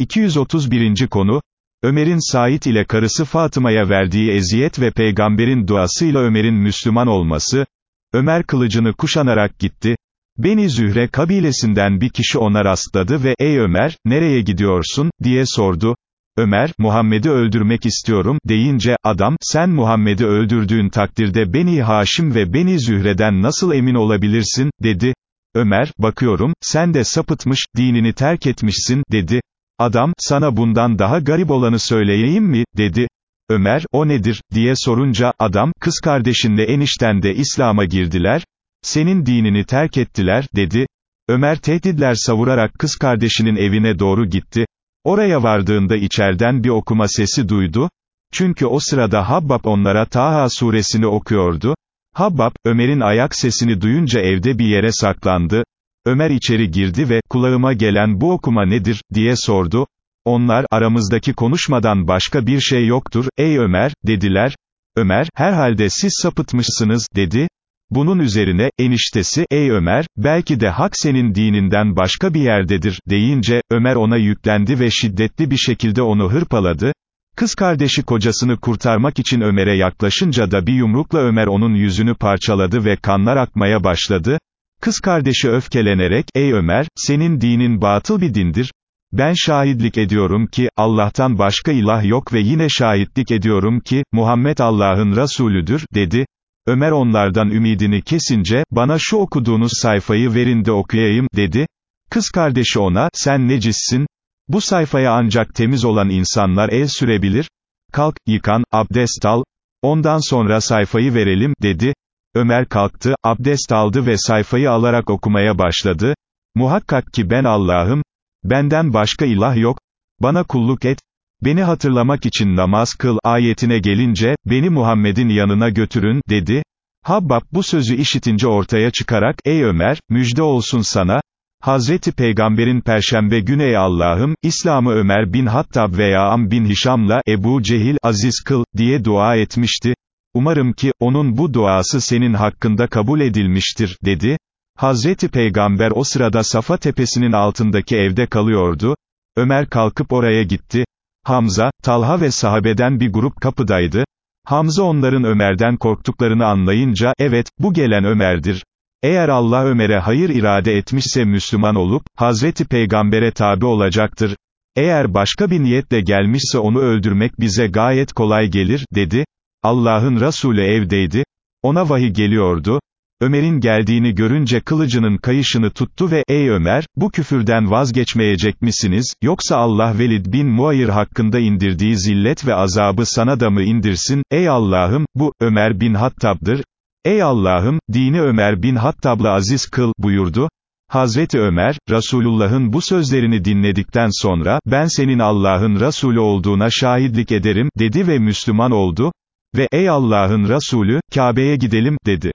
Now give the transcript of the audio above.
231. konu, Ömer'in Said ile karısı Fatıma'ya verdiği eziyet ve peygamberin duasıyla Ömer'in Müslüman olması, Ömer kılıcını kuşanarak gitti, Beni Zühre kabilesinden bir kişi ona rastladı ve, ey Ömer, nereye gidiyorsun, diye sordu, Ömer, Muhammed'i öldürmek istiyorum, deyince, adam, sen Muhammed'i öldürdüğün takdirde Beni Haşim ve Beni Zühre'den nasıl emin olabilirsin, dedi, Ömer, bakıyorum, sen de sapıtmış, dinini terk etmişsin, dedi, Adam, sana bundan daha garip olanı söyleyeyim mi, dedi. Ömer, o nedir, diye sorunca, adam, kız kardeşinle enişten de İslam'a girdiler, senin dinini terk ettiler, dedi. Ömer tehditler savurarak kız kardeşinin evine doğru gitti. Oraya vardığında içerden bir okuma sesi duydu. Çünkü o sırada Habbab onlara Taha suresini okuyordu. Habbab, Ömer'in ayak sesini duyunca evde bir yere saklandı. Ömer içeri girdi ve, kulağıma gelen bu okuma nedir, diye sordu. Onlar, aramızdaki konuşmadan başka bir şey yoktur, ey Ömer, dediler. Ömer, herhalde siz sapıtmışsınız, dedi. Bunun üzerine, eniştesi, ey Ömer, belki de hak senin dininden başka bir yerdedir, deyince, Ömer ona yüklendi ve şiddetli bir şekilde onu hırpaladı. Kız kardeşi kocasını kurtarmak için Ömer'e yaklaşınca da bir yumrukla Ömer onun yüzünü parçaladı ve kanlar akmaya başladı. Kız kardeşi öfkelenerek, ey Ömer, senin dinin batıl bir dindir, ben şahitlik ediyorum ki, Allah'tan başka ilah yok ve yine şahitlik ediyorum ki, Muhammed Allah'ın Resulüdür, dedi. Ömer onlardan ümidini kesince, bana şu okuduğunuz sayfayı verin de okuyayım, dedi. Kız kardeşi ona, sen necissin, bu sayfaya ancak temiz olan insanlar el sürebilir, kalk, yıkan, abdest al, ondan sonra sayfayı verelim, dedi. Ömer kalktı, abdest aldı ve sayfayı alarak okumaya başladı. Muhakkak ki ben Allah'ım, benden başka ilah yok, bana kulluk et, beni hatırlamak için namaz kıl ayetine gelince, beni Muhammed'in yanına götürün, dedi. Habbab bu sözü işitince ortaya çıkarak, ey Ömer, müjde olsun sana, Hazreti Peygamber'in Perşembe günü ey Allah'ım, İslam'ı Ömer bin Hattab veya Am bin Hişam'la, Ebu Cehil, aziz kıl, diye dua etmişti. Umarım ki, onun bu duası senin hakkında kabul edilmiştir, dedi. Hazreti Peygamber o sırada Safa tepesinin altındaki evde kalıyordu. Ömer kalkıp oraya gitti. Hamza, Talha ve sahabeden bir grup kapıdaydı. Hamza onların Ömer'den korktuklarını anlayınca, evet, bu gelen Ömer'dir. Eğer Allah Ömer'e hayır irade etmişse Müslüman olup, Hazreti Peygamber'e tabi olacaktır. Eğer başka bir niyetle gelmişse onu öldürmek bize gayet kolay gelir, dedi. Allah'ın Resulü evdeydi, ona vahiy geliyordu, Ömer'in geldiğini görünce kılıcının kayışını tuttu ve, ey Ömer, bu küfürden vazgeçmeyecek misiniz, yoksa Allah Velid bin Muayir hakkında indirdiği zillet ve azabı sana da mı indirsin, ey Allah'ım, bu, Ömer bin Hattab'dır, ey Allah'ım, dini Ömer bin Hattab'la aziz kıl, buyurdu, Hazreti Ömer, Resulullah'ın bu sözlerini dinledikten sonra, ben senin Allah'ın Resulü olduğuna şahitlik ederim, dedi ve Müslüman oldu, ve ey Allah'ın Resulü, Kabe'ye gidelim, dedi.